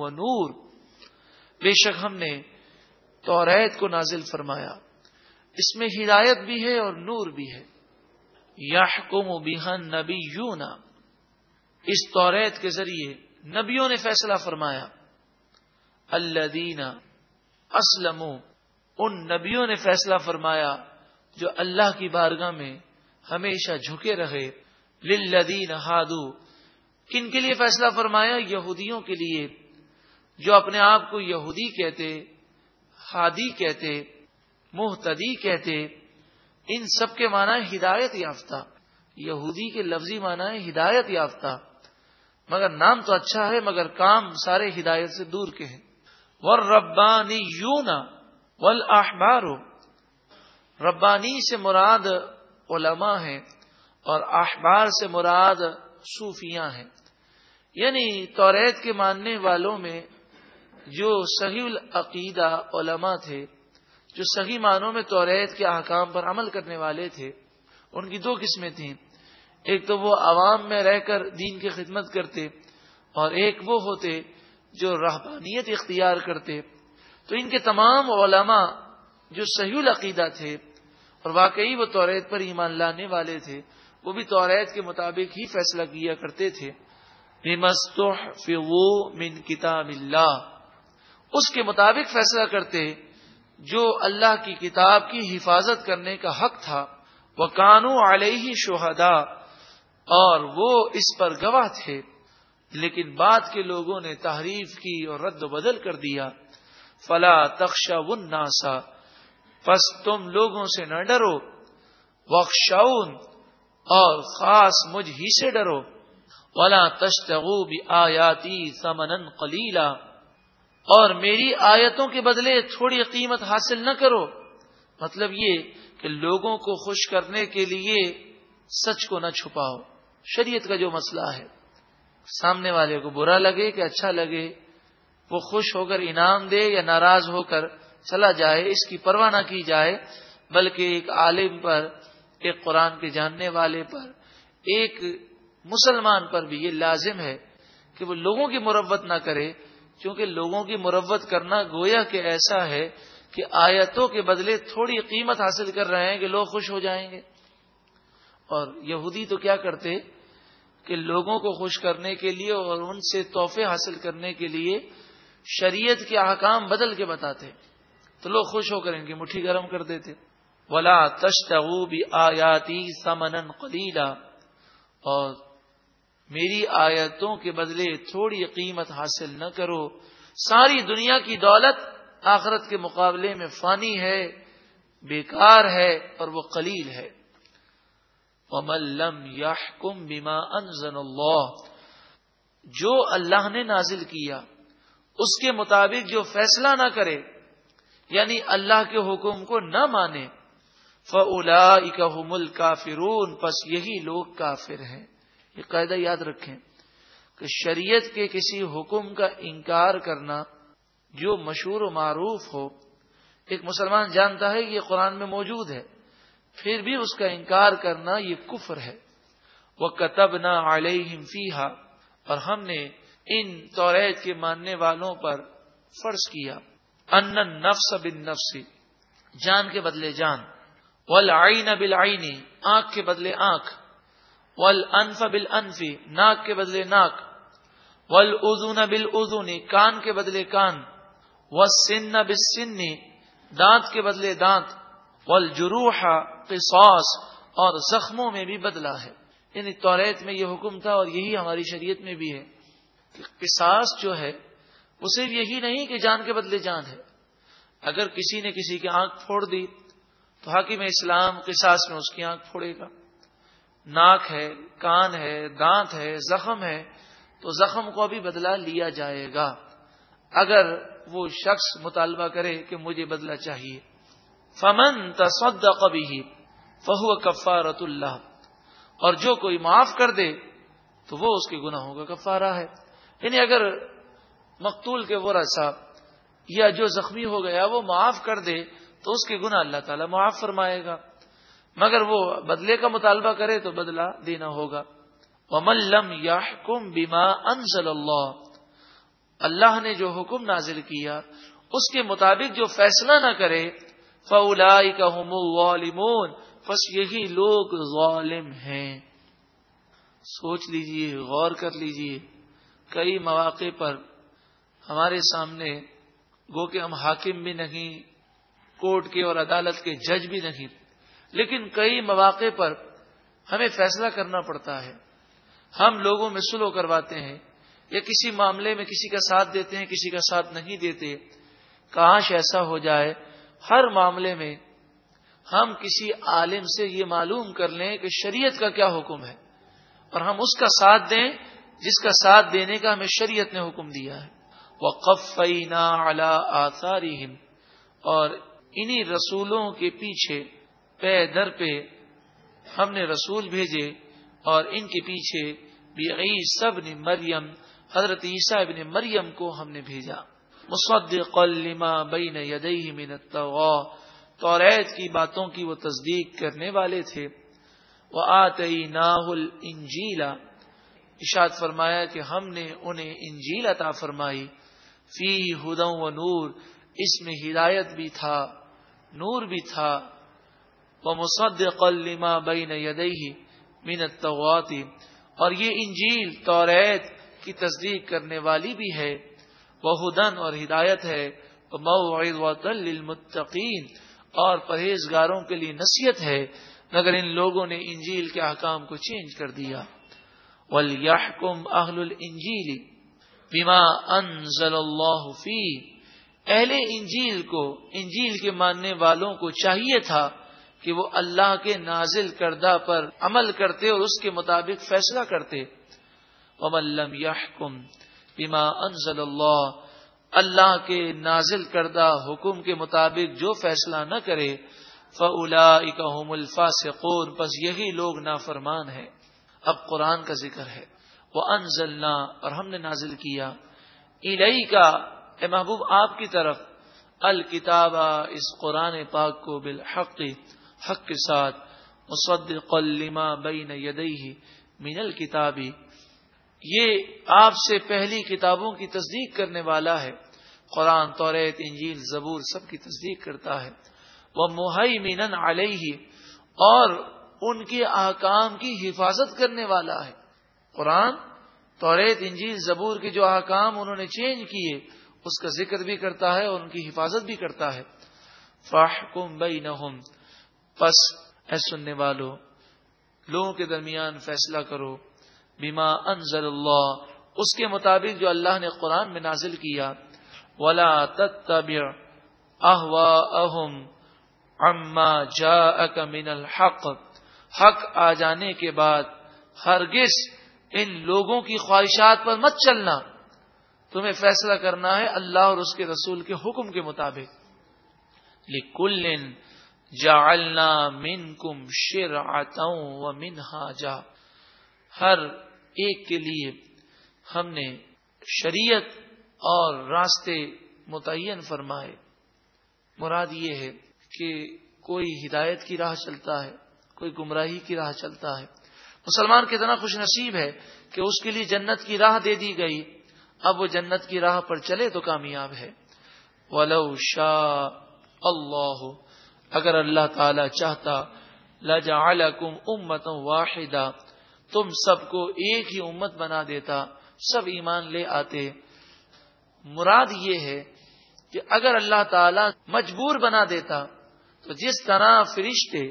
و نور بے شک ہم نے توریت کو نازل فرمایا۔ اس میں ہدایت بھی ہے اور نور بھی ہے۔ یحکم بہن نبی اس توریت کے ذریعے نبیوں نے فیصلہ فرمایا۔ اللہ دینا اسلم ان نبیوں نے فیصلہ فرمایا جو اللہ کی بارگاہ میں ہمیشہ جھکے رہے۔ للذین ہادو۔ کن کے لیے فیصلہ فرمایا؟ یہودیوں کے لیے۔ جو اپنے آپ کو یہودی کہتے، ہادی کہتے محتدی کہتے، ان سب کے معنی ہدایت یافتہ۔ یہودی کے لفظی معنی ہدایت یافتہ۔ مگر نام تو اچھا ہے، مگر کام سارے ہدایت سے دور کے ہیں۔ ور ربانی یون ول ربانی سے مراد علماء ہیں۔ اور احبار سے مراد صوفیاں ہیں۔ یعنی توریت کے ماننے والوں میں جو صحیح العقیدہ علماء تھے، جو صحیح معنوں میں توریت کے احکام پر عمل کرنے والے تھے، ان کی دو قسمیں تھیں۔ ایک تو وہ عوام میں رہ کر دین کی خدمت کرتے اور ایک وہ ہوتے جو رحبانیت اختیار کرتے۔ تو ان کے تمام علماء جو صحیح العقیدہ تھے اور واقعی وہ توریت پر ایمان لانے والے تھے وہ بھی توریت کے مطابق ہی فیصلہ کیا کرتے تھے۔ من کتاب اللہ اس کے مطابق فیصلہ کرتے جو اللہ کی کتاب کی حفاظت کرنے کا حق تھا۔ وہ کانو علیہ شہدا اور وہ اس پر گواہ تھے۔ لیکن بعد کے لوگوں نے تحریف کی اور رد و بدل کر دیا۔ فلا تخشا ناسا پس تم لوگوں سے نہ ڈرو۔ وخشون اور خاص مجھ ہی سے ڈرو۔ ولا تشتغو بھی آیاتی سمن کلیلا اور میری آیتوں کے بدلے تھوڑی قیمت حاصل نہ کرو۔ مطلب یہ کہ لوگوں کو خوش کرنے کے لیے سچ کو نہ چھپاؤ۔ شریعت کا جو مسئلہ ہے، سامنے والے کو برا لگے کہ اچھا لگے، وہ خوش ہو کر انعام دے یا ناراض ہو کر چلا جائے، اس کی پرواہ نہ کی جائے، بلکہ ایک عالم پر ایک قرآن کے جاننے والے پر، ایک مسلمان پر بھی یہ لازم ہے کہ وہ لوگوں کی مربت نہ کرے کیونکہ لوگوں کی مربت کرنا گویا کہ ایسا ہے کہ آیتوں کے بدلے تھوڑی قیمت حاصل کر رہے ہیں کہ لوگ خوش ہو جائیں گے۔ اور یہودی تو کیا کرتے؟ کہ لوگوں کو خوش کرنے کے لیے اور ان سے تحفے حاصل کرنے کے لیے شریعت کے احکام بدل کے بتاتے۔ تو لوگ خوش ہو کر ان کی مٹھی گرم کر دیتے۔ ولا بھی آیاتی سمن قلیلا اور میری آیتوں کے بدلے تھوڑی قیمت حاصل نہ کرو۔ ساری دنیا کی دولت آخرت کے مقابلے میں فانی ہے، بیکار ہے اور وہ قلیل ہے۔ وملم یحکم بما انزل اللہ جو اللہ نے نازل کیا، اس کے مطابق جو فیصلہ نہ کرے یعنی اللہ کے حکم کو نہ مانے فلا اکمل کافرون پس یہی لوگ کافر ہیں۔ یہ قاعدہ یاد رکھیں کہ شریعت کے کسی حکم کا انکار کرنا جو مشہور و معروف ہو، ایک مسلمان جانتا ہے یہ قرآن میں موجود ہے، پھر بھی اس کا انکار کرنا یہ کفر ہے۔ وہ کتب نہ فیحا اور ہم نے ان توریت کے ماننے والوں پر فرض کیا۔ ان نفس بن نفسی جان کے بدلے جان۔ ول آئین بل آنکھ کے بدلے آنکھ ول انف بل انفی ناک کے بدلے ناک ول ازون بل کان کے بدلے کان و سن دانت کے بدلے دانت، والجروح قصاص، اور زخموں میں بھی بدلا ہے۔ یعنی توریت میں یہ حکم تھا اور یہی ہماری شریعت میں بھی ہے کہ قصاص جو ہے، وہ صرف یہی نہیں کہ جان کے بدلے جان ہے۔ اگر کسی نے کسی کی آنکھ پھوڑ دی تو حاکم اسلام قصاص میں اس کی آنکھ پھوڑے گا۔ ناک ہے، کان ہے، دانت ہے، زخم ہے، تو زخم کو بھی بدلا لیا جائے گا۔ اگر وہ شخص مطالبہ کرے کہ مجھے بدلہ چاہیے۔ فمن تصدق به فهو کفارت اللہ اور جو کوئی معاف کر دے تو وہ اس کے گناہوں کا کفارہ ہے۔ یعنی اگر مقتول کے وہ رسا یا جو زخمی ہو گیا وہ معاف کر دے تو اس کے گناہ اللہ تعالی معاف فرمائے گا۔ مگر وہ بدلے کا مطالبہ کرے تو بدلہ دینا ہوگا۔ وملم یا حکم بیما انزل اللہ اللہ نے جو حکم نازل کیا، اس کے مطابق جو فیصلہ نہ کرے فولا کا بس یہی لوگ ظالم ہیں۔ سوچ لیجیے، غور کر لیجیے۔ کئی مواقع پر ہمارے سامنے، گو کہ ہم حاکم بھی نہیں کورٹ کے اور عدالت کے جج بھی نہیں۔ لیکن کئی مواقع پر ہمیں فیصلہ کرنا پڑتا ہے۔ ہم لوگوں میں سلو کرواتے ہیں یا کسی معاملے میں کسی کا ساتھ دیتے ہیں، کسی کا ساتھ نہیں دیتے۔ کاش ایسا ہو جائے۔ ہر معاملے میں ہم کسی عالم سے یہ معلوم کر لیں کہ شریعت کا کیا حکم ہے۔ اور ہم اس کا ساتھ دیں جس کا ساتھ دینے کا ہمیں شریعت نے حکم دیا ہے۔ وہ قفینا اعلی اور انہی رسولوں کے پیچھے پے در پہ ہم نے رسول بھیجے اور ان کے پیچھے بھی سب نے مریم، حضرت عیسیٰ ابن مریم کو ہم نے بھیجا۔ مصدق لما بین یدیہ من التغا توریت کی باتوں کی وہ تصدیق کرنے والے تھے۔ وہ آتی ناہل انجیلا اشاد فرمایا کہ ہم نے انہیں انجیل عطا فرمائی۔ فی ہدم و نور۔ اس میں ہدایت بھی تھا، نور بھی تھا۔ وہ مصدق لما بین یدیہ من التغاتی اور یہ انجیل، توریت کی تصدیق کرنے والی بھی ہے۔ وہ ہدن اور ہدایت ہے۔ للمتقین اور پرہیزگاروں کے لیے نصیحت ہے۔ مگر ان لوگوں نے انجیل کے احکام کو چینج کر دیا۔ ولیحکم اہل الانجیل بما انزل اللہ فی اہل انجیل کو، انجیل کے ماننے والوں کو چاہیے تھا کہ وہ اللہ کے نازل کردہ پر عمل کرتے اور اس کے مطابق فیصلہ کرتے۔ وملم یحکم بما انزل اللہ اللہ کے نازل کردہ حکم کے مطابق جو فیصلہ نہ کرے فلا اکم الفاصقون بس یہی لوگ نافرمان ہیں۔ اب قرآن کا ذکر ہے۔ وہ انزلنا اور ہم نے نازل کیا۔ الہی کا اے محبوب، آپ کی طرف الکتاب اس قرآن پاک کو بالحق، حق کے ساتھ مصدق لما بین یدیہ من الکتابی یہ آپ سے پہلی کتابوں کی تصدیق کرنے والا ہے۔ قرآن توریت انجیل، زبور سب کی تصدیق کرتا ہے۔ وہ محی مین علیہ، اور ان کے احکام کی حفاظت کرنے والا ہے۔ قرآن توریت انجیل، زبور کے جو احکام انہوں نے چینج کیے اس کا ذکر بھی کرتا ہے اور ان کی حفاظت بھی کرتا ہے۔ فاح کم پس اے سننے والوں لوگوں کے درمیان فیصلہ کرو۔ بیما انزل اللہ، اس کے مطابق جو اللہ نے قرآن میں نازل کیا۔ ولا تتبع اہواہم اما جاءک من الحق۔ حق آ جانے کے بعد ہرگز ان لوگوں کی خواہشات پر مت چلنا۔ تمہیں فیصلہ کرنا ہے اللہ اور اس کے رسول کے حکم کے مطابق۔ لکل جعلنا منکم شرعتا و منہاجا ہر ایک کے لیے ہم نے شریعت اور راستے متعین فرمائے۔ مراد یہ ہے کہ کوئی ہدایت کی راہ چلتا ہے، کوئی گمراہی کی راہ چلتا ہے۔ مسلمان کتنا خوش نصیب ہے کہ اس کے لیے جنت کی راہ دے دی گئی۔ اب وہ جنت کی راہ پر چلے تو کامیاب ہے۔ ولو شاہ اللہ اگر اللہ تعالی چاہتا لجعلکم امتا واحدہ تم سب کو ایک ہی امت بنا دیتا، سب ایمان لے آتے۔ مراد یہ ہے کہ اگر اللہ تعالی مجبور بنا دیتا، تو جس طرح فرشتے،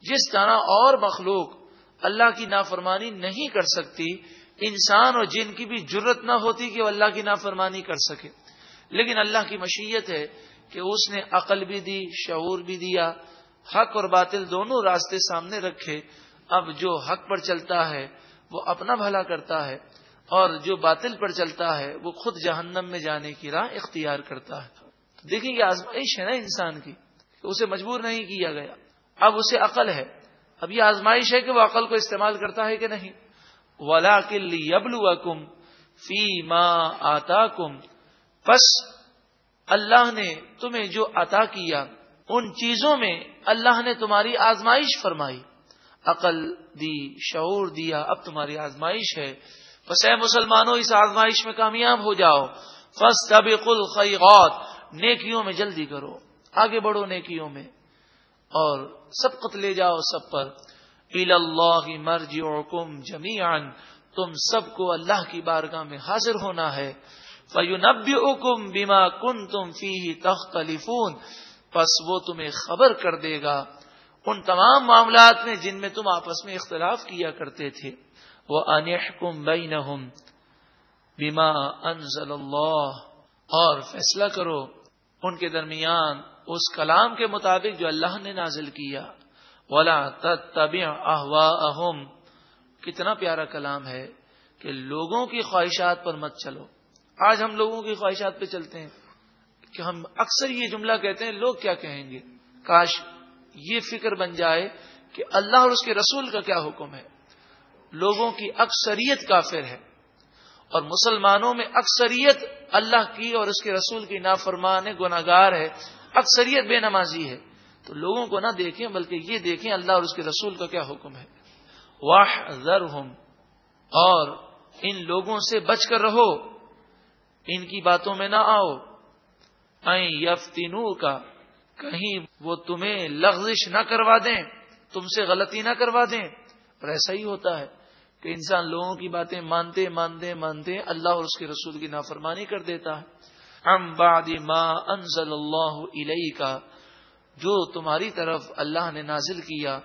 جس طرح اور مخلوق اللہ کی نافرمانی نہیں کر سکتی انسان اور جن کی بھی ضرورت نہ ہوتی کہ وہ اللہ کی نافرمانی کر سکے۔ لیکن اللہ کی مشیت ہے کہ اس نے عقل بھی دی، شعور بھی دیا، حق اور باطل دونوں راستے سامنے رکھے۔ اب جو حق پر چلتا ہے، وہ اپنا بھلا کرتا ہے۔ اور جو باطل پر چلتا ہے، وہ خود جہنم میں جانے کی راہ اختیار کرتا ہے۔ دیکھیں یہ آزمائش ہے نا انسان کی اسے مجبور نہیں کیا گیا۔ اب اسے عقل ہے۔ اب یہ آزمائش ہے کہ وہ عقل کو استعمال کرتا ہے کہ نہیں؟ ولا کل یبلو کم فی ماں آتا کم بس اللہ نے تمہیں جو عطا کیا، ان چیزوں میں اللہ نے تمہاری آزمائش فرمائی۔ عقل دی، شعور دیا، اب تمہاری آزمائش ہے۔ بس اے مسلمانوں، اس آزمائش میں کامیاب ہو جاؤ۔ فس طب نیکیوں میں جلدی کرو۔ آگے بڑھو نیکیوں میں۔ اور سب لے جاؤ سب پر۔ اللہ مرجی حکم جمیان تم سب کو اللہ کی بارگاہ میں حاضر ہونا ہے۔ فیونبی حکم بیما کن تم فی پس وہ تمہیں خبر کر دے گا۔ ان تمام معاملات میں جن میں تم آپس میں اختلاف کیا کرتے تھے۔ وہ انحکم بینہم بیما انزل اللہ اور فیصلہ کرو۔ ان کے درمیان اس کلام کے مطابق جو اللہ نے نازل کیا۔ ولا اہم کتنا پیارا کلام ہے کہ لوگوں کی خواہشات پر مت چلو۔ آج ہم لوگوں کی خواہشات پہ چلتے ہیں کہ ہم اکثر یہ جملہ کہتے ہیں، لوگ کیا کہیں گے؟ کاش یہ فکر بن جائے کہ اللہ اور اس کے رسول کا کیا حکم ہے۔ لوگوں کی اکثریت کافر ہے اور مسلمانوں میں اکثریت اللہ کی اور اس کے رسول کی نافرمان گناگار ہے۔ اکثریت بے نمازی ہے۔ تو لوگوں کو نہ دیکھیں بلکہ یہ دیکھیں اللہ اور اس کے رسول کا کیا حکم ہے۔ واہ ذر اور ان لوگوں سے بچ کر رہو۔ ان کی باتوں میں نہ آؤ۔ یفتینو کا کہیں وہ تمہیں لغزش نہ کروا دیں، تم سے غلطی نہ کروا دیں۔ پر ایسا ہی ہوتا ہے کہ انسان لوگوں کی باتیں مانتے مانتے مانتے اللہ اور اس کے رسول کی نافرمانی کر دیتا ہے۔ ام بعد ما انزل اللہ علیہ کا جو تمہاری طرف اللہ نے نازل کیا،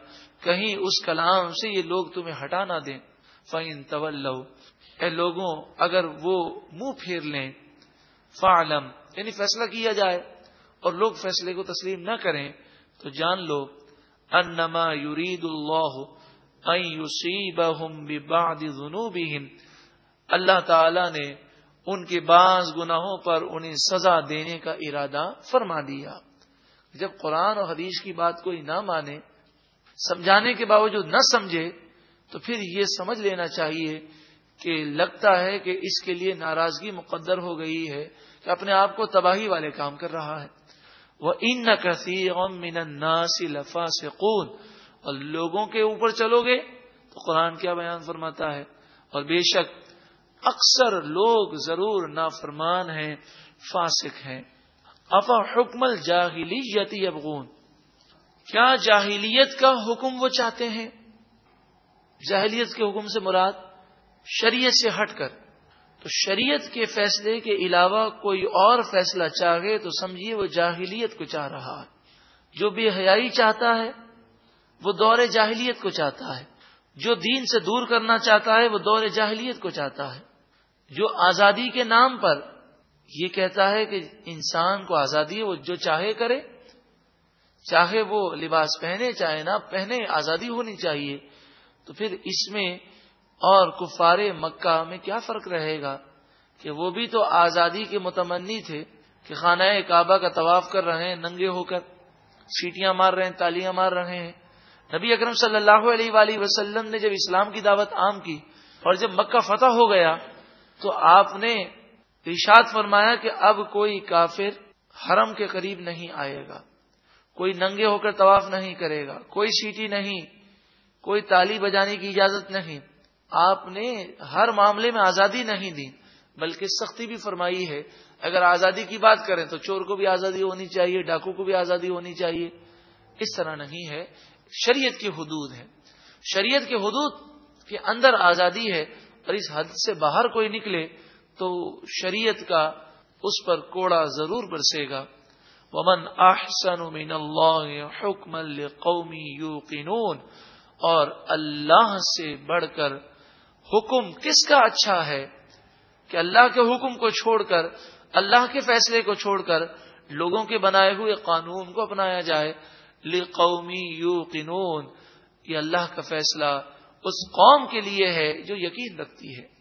کہیں اس کلام سے یہ لوگ تمہیں ہٹا نہ دیں۔ فعین طول اے لوگوں، اگر وہ منہ پھیر لیں فعلم یعنی فیصلہ کیا جائے اور لوگ فیصلے کو تسلیم نہ کریں، تو جان لو انما یرید اللہ اللہ تعالی نے ان کے بعض گناہوں پر انہیں سزا دینے کا ارادہ فرما دیا۔ جب قرآن اور حدیث کی بات کوئی نہ مانے، سمجھانے کے باوجود نہ سمجھے، تو پھر یہ سمجھ لینا چاہیے کہ لگتا ہے کہ اس کے لیے ناراضگی مقدر ہو گئی ہے کہ اپنے آپ کو تباہی والے کام کر رہا ہے۔ وہ ان نہ لفا سے اور لوگوں کے اوپر چلو گے تو قرآن کیا بیان فرماتا ہے؟ اور بے شک اکثر لوگ ضرور نافرمان ہیں، فاسق ہیں۔ افا حکم الجاہلیتی ابغون کیا جاہلیت کا حکم وہ چاہتے ہیں؟ جاہلیت کے حکم سے مراد شریعت سے ہٹ کر۔ تو شریعت کے فیصلے کے علاوہ کوئی اور فیصلہ چاہے تو سمجھیے وہ جاہلیت کو چاہ رہا ہے۔ جو بے حیائی چاہتا ہے، وہ دور جاہلیت کو چاہتا ہے۔ جو دین سے دور کرنا چاہتا ہے، وہ دور جاہلیت کو چاہتا ہے۔ جو آزادی کے نام پر یہ کہتا ہے کہ انسان کو آزادی ہے، وہ جو چاہے کرے، چاہے وہ لباس پہنے، چاہے نہ پہنے، آزادی ہونی چاہیے۔ تو پھر اس میں اور کفار مکہ میں کیا فرق رہے گا؟ کہ وہ بھی تو آزادی کے متمنی تھے کہ خانہ کعبہ کا طواف کر رہے ہیں، ننگے ہو کر، سیٹیاں مار رہے ہیں، تالیاں مار رہے ہیں۔ نبی اکرم صلی اللہ علیہ وآلہ وسلم نے جب اسلام کی دعوت عام کی اور جب مکہ فتح ہو گیا، تو آپ نے ارشاد فرمایا کہ اب کوئی کافر حرم کے قریب نہیں آئے گا۔ کوئی ننگے ہو کر طواف نہیں کرے گا۔ کوئی سیٹی نہیں۔ کوئی تالی بجانے کی اجازت نہیں۔ آپ نے ہر معاملے میں آزادی نہیں دی، بلکہ سختی بھی فرمائی ہے۔ اگر آزادی کی بات کریں تو چور کو بھی آزادی ہونی چاہیے، ڈاکو کو بھی آزادی ہونی چاہیے۔ اس طرح نہیں ہے۔ شریعت کی حدود ہے۔ شریعت کے حدود کے اندر آزادی ہے اور اس حد سے باہر کوئی نکلے تو شریعت کا اس پر کوڑا ضرور برسے گا۔ ومن احسن من اللہ حکم قومی یوقنون اور اللہ سے بڑھ کر حکم کس کا اچھا ہے؟ کہ اللہ کے حکم کو چھوڑ کر، اللہ کے فیصلے کو چھوڑ کر لوگوں کے بنائے ہوئے قانون کو اپنایا جائے۔ قومی یو یہ اللہ کا فیصلہ اس قوم کے لیے ہے جو یقین رکھتی ہے۔